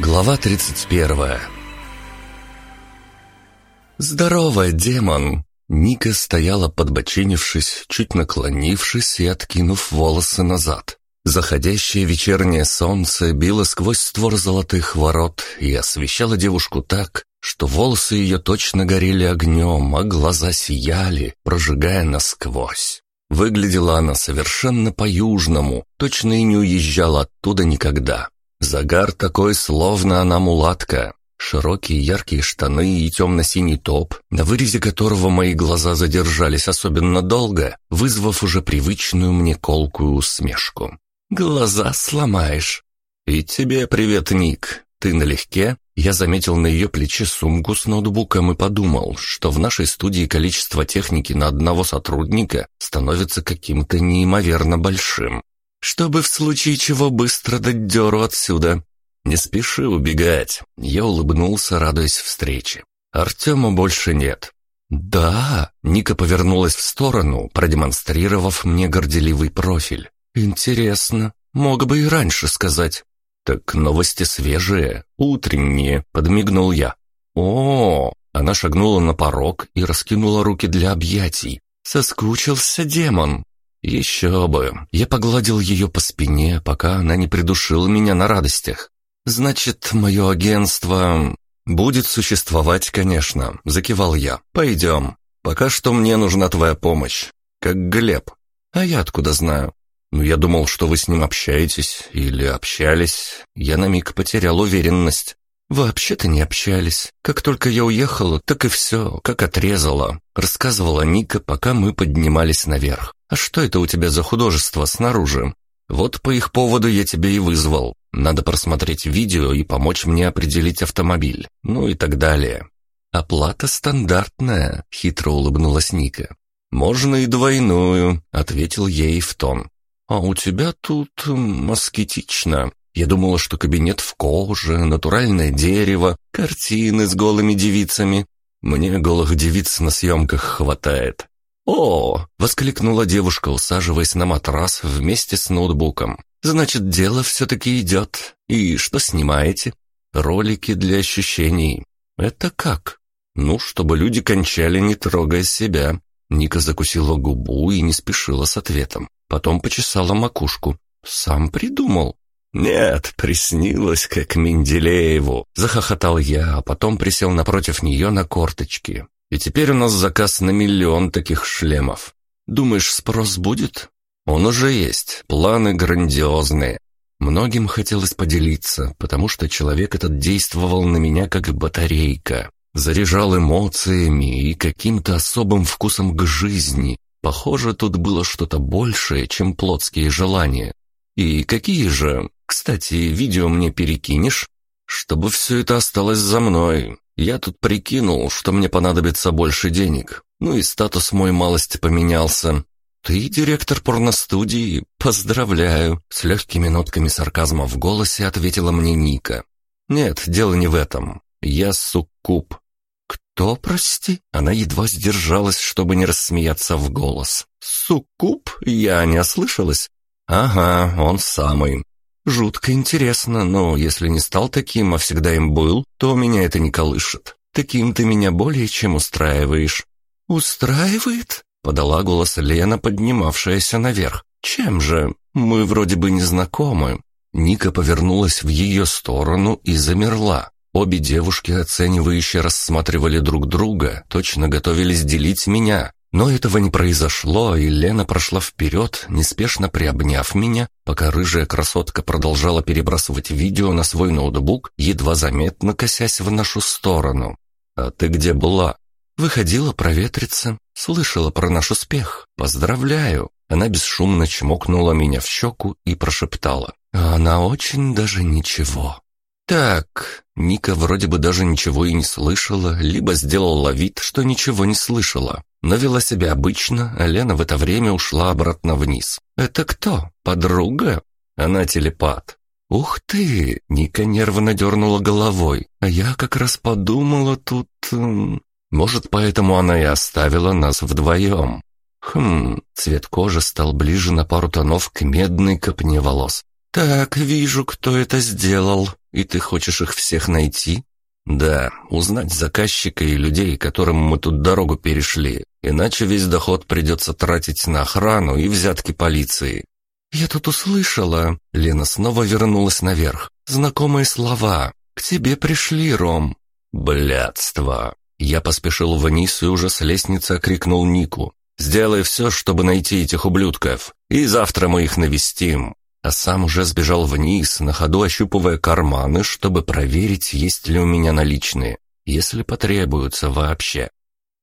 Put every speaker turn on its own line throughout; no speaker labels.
Глава 31 «Здорово, демон!» Ника стояла подбоченившись, чуть наклонившись и откинув волосы назад. Заходящее вечернее солнце било сквозь створ золотых ворот и освещало девушку так, что волосы ее точно горели огнем, а глаза сияли, прожигая насквозь. Выглядела она совершенно по-южному, точно и не уезжала оттуда никогда. Загар такой, словно она мулатка. Широкие яркие штаны и темно-синий топ, на вырезе которого мои глаза задержались особенно долго, вызвав уже привычную мне колкую усмешку. «Глаза сломаешь». «И тебе привет, Ник. Ты налегке?» Я заметил на ее плече сумку с ноутбуком и подумал, что в нашей студии количество техники на одного сотрудника становится каким-то неимоверно большим чтобы в случае чего быстро дать дёру отсюда. Не спеши убегать. Я улыбнулся, радуясь встрече. Артема больше нет. Да, Ника повернулась в сторону, продемонстрировав мне горделивый профиль. Интересно, мог бы и раньше сказать. Так новости свежие, утренние, подмигнул я. О, она шагнула на порог и раскинула руки для объятий. Соскучился демон. Еще бы. Я погладил ее по спине, пока она не придушила меня на радостях. Значит, мое агентство будет существовать, конечно, закивал я. Пойдем. Пока что мне нужна твоя помощь. Как Глеб. А я откуда знаю? Ну, я думал, что вы с ним общаетесь или общались. Я на миг потерял уверенность. «Вообще-то не общались. Как только я уехала, так и все, как отрезала», — рассказывала Ника, пока мы поднимались наверх. «А что это у тебя за художество снаружи?» «Вот по их поводу я тебя и вызвал. Надо просмотреть видео и помочь мне определить автомобиль. Ну и так далее». «Оплата стандартная», — хитро улыбнулась Ника. «Можно и двойную», — ответил ей в тон. «А у тебя тут аскетично. Я думала, что кабинет в коже, натуральное дерево, картины с голыми девицами. Мне голых девиц на съемках хватает. «О!» — воскликнула девушка, усаживаясь на матрас вместе с ноутбуком. «Значит, дело все-таки идет. И что снимаете?» «Ролики для ощущений». «Это как?» «Ну, чтобы люди кончали, не трогая себя». Ника закусила губу и не спешила с ответом. Потом почесала макушку. «Сам придумал». «Нет, приснилось, как Менделееву», — захохотал я, а потом присел напротив нее на корточки. «И теперь у нас заказ на миллион таких шлемов. Думаешь, спрос будет?» «Он уже есть, планы грандиозные. Многим хотелось поделиться, потому что человек этот действовал на меня как батарейка, заряжал эмоциями и каким-то особым вкусом к жизни. Похоже, тут было что-то большее, чем плотские желания. И какие же? Кстати, видео мне перекинешь? Чтобы все это осталось за мной. Я тут прикинул, что мне понадобится больше денег. Ну и статус мой малость поменялся. Ты директор порностудии? Поздравляю. С легкими нотками сарказма в голосе ответила мне Ника. Нет, дело не в этом. Я суккуб. Кто, прости? Она едва сдержалась, чтобы не рассмеяться в голос. Суккуб? Я не ослышалась. Ага, он самый. Жутко интересно, но если не стал таким, а всегда им был, то меня это не колышет. Таким ты меня более чем устраиваешь. Устраивает? Подала голос Лена, поднимавшаяся наверх. Чем же? Мы вроде бы не знакомы. Ника повернулась в ее сторону и замерла. Обе девушки оценивающе рассматривали друг друга, точно готовились делить меня. Но этого не произошло, и Лена прошла вперед, неспешно приобняв меня, пока рыжая красотка продолжала перебрасывать видео на свой ноутбук, едва заметно косясь в нашу сторону. «А ты где была?» «Выходила проветриться. Слышала про наш успех. Поздравляю!» Она бесшумно чмокнула меня в щеку и прошептала. «А она очень даже ничего». «Так...» Ника вроде бы даже ничего и не слышала, либо сделала вид, что ничего не слышала но вела себя обычно, а Лена в это время ушла обратно вниз. «Это кто? Подруга?» «Она телепат». «Ух ты!» — Ника нервно дернула головой. «А я как раз подумала тут...» «Может, поэтому она и оставила нас вдвоем?» «Хм...» — цвет кожи стал ближе на пару тонов к медной копне волос. «Так, вижу, кто это сделал. И ты хочешь их всех найти?» «Да, узнать заказчика и людей, которым мы тут дорогу перешли. Иначе весь доход придется тратить на охрану и взятки полиции». «Я тут услышала...» Лена снова вернулась наверх. «Знакомые слова. К тебе пришли, Ром». «Блядство!» Я поспешил вниз и уже с лестницы окрикнул Нику. «Сделай все, чтобы найти этих ублюдков, и завтра мы их навестим». А сам уже сбежал вниз, на ходу ощупывая карманы, чтобы проверить, есть ли у меня наличные, если потребуются вообще.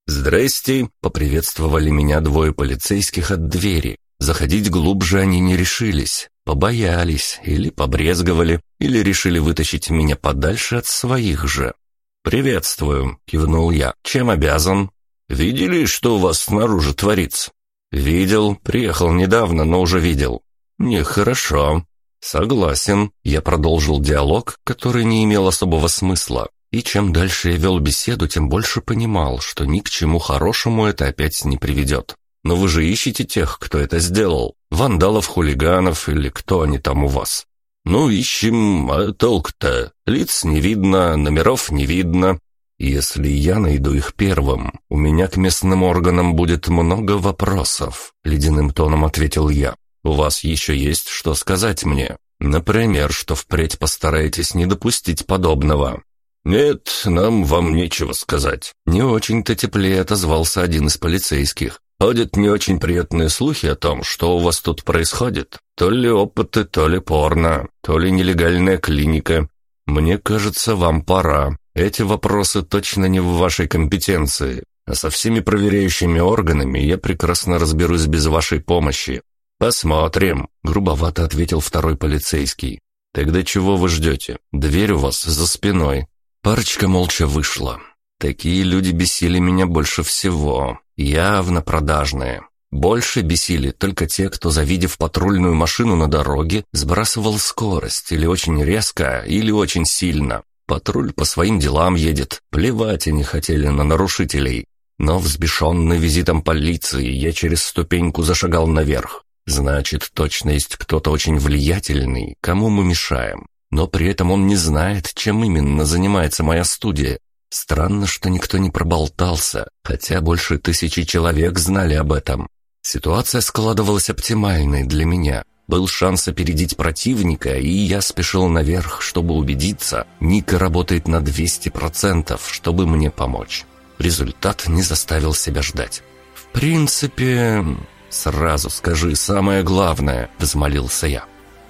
«Здрасте!» — поприветствовали меня двое полицейских от двери. Заходить глубже они не решились, побоялись, или побрезговали, или решили вытащить меня подальше от своих же. «Приветствую», — кивнул я. «Чем обязан?» «Видели, что у вас снаружи творится?» «Видел. Приехал недавно, но уже видел». «Нехорошо». «Согласен». Я продолжил диалог, который не имел особого смысла. И чем дальше я вел беседу, тем больше понимал, что ни к чему хорошему это опять не приведет. Но вы же ищете тех, кто это сделал. Вандалов, хулиганов или кто они там у вас. «Ну, ищем, а толк-то? Лиц не видно, номеров не видно. Если я найду их первым, у меня к местным органам будет много вопросов», — ледяным тоном ответил я. «У вас еще есть что сказать мне? Например, что впредь постарайтесь не допустить подобного». «Нет, нам вам нечего сказать». Не очень-то теплее отозвался один из полицейских. Ходят не очень приятные слухи о том, что у вас тут происходит. То ли опыты, то ли порно, то ли нелегальная клиника. Мне кажется, вам пора. Эти вопросы точно не в вашей компетенции. А со всеми проверяющими органами я прекрасно разберусь без вашей помощи. Посмотрим, грубовато ответил второй полицейский. Тогда чего вы ждете? Дверь у вас за спиной. Парочка молча вышла. Такие люди бесили меня больше всего. Явно продажные. Больше бесили только те, кто, завидев патрульную машину на дороге, сбрасывал скорость или очень резко, или очень сильно. Патруль по своим делам едет, плевать они хотели на нарушителей. Но взбешенный визитом полиции, я через ступеньку зашагал наверх. Значит, точно есть кто-то очень влиятельный, кому мы мешаем. Но при этом он не знает, чем именно занимается моя студия, Странно, что никто не проболтался, хотя больше тысячи человек знали об этом. Ситуация складывалась оптимальной для меня. Был шанс опередить противника, и я спешил наверх, чтобы убедиться, Ника работает на 200%, чтобы мне помочь. Результат не заставил себя ждать. «В принципе...» «Сразу скажи самое главное», — взмолился я.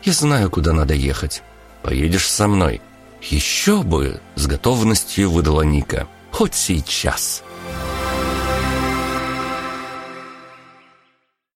«Я знаю, куда надо ехать. Поедешь со мной?» «Еще бы!» — с готовностью выдала Ника. «Хоть сейчас!»